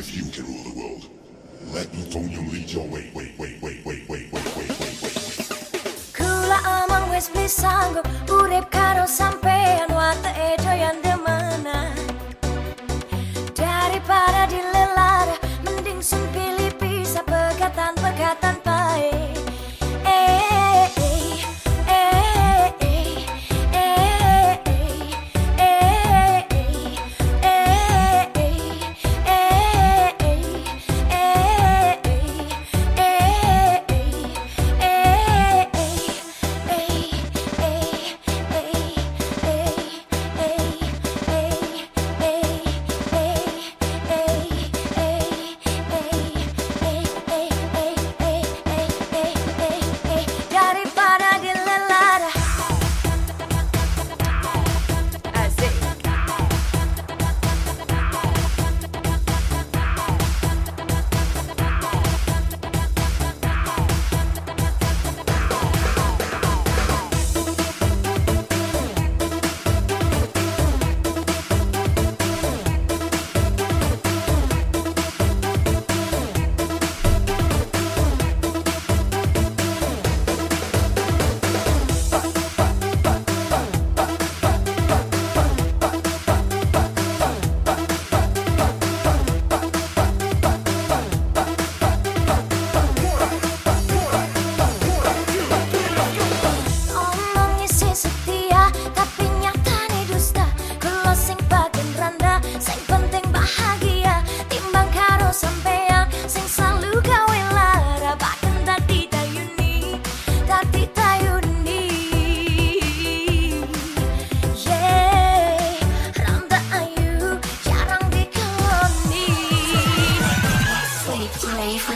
if you can rule the world. Let euphonium lead your way. Wait, wait, wait, wait, wait, wait, wait, wait, wait. Kula amang wis bisanggo urip karo yande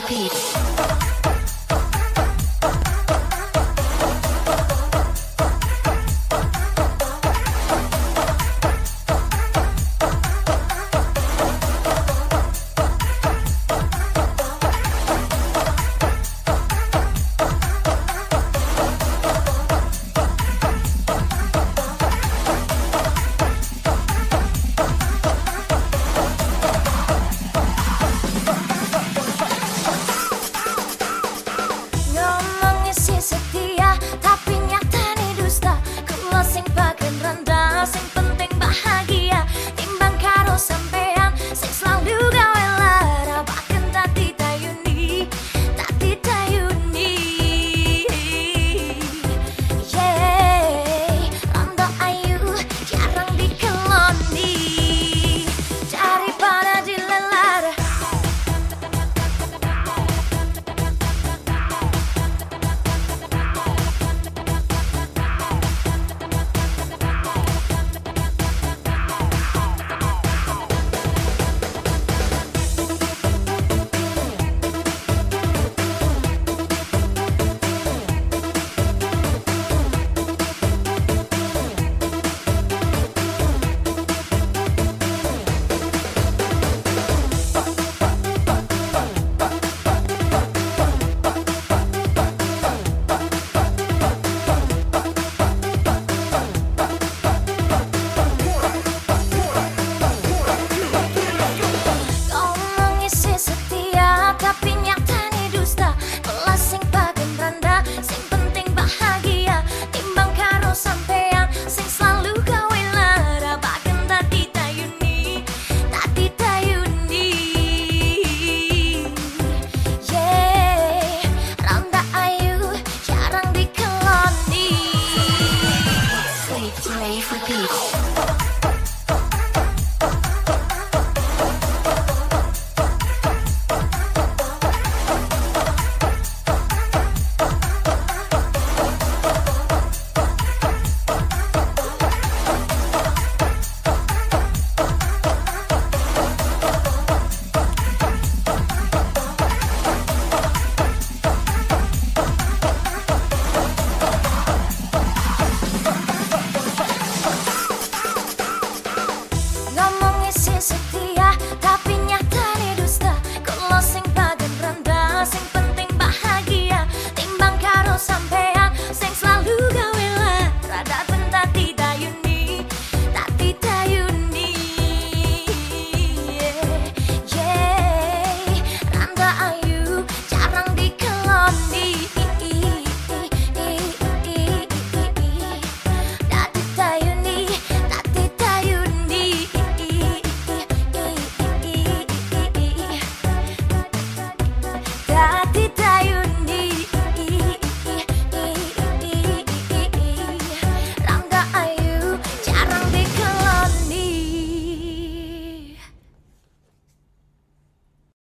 repeat.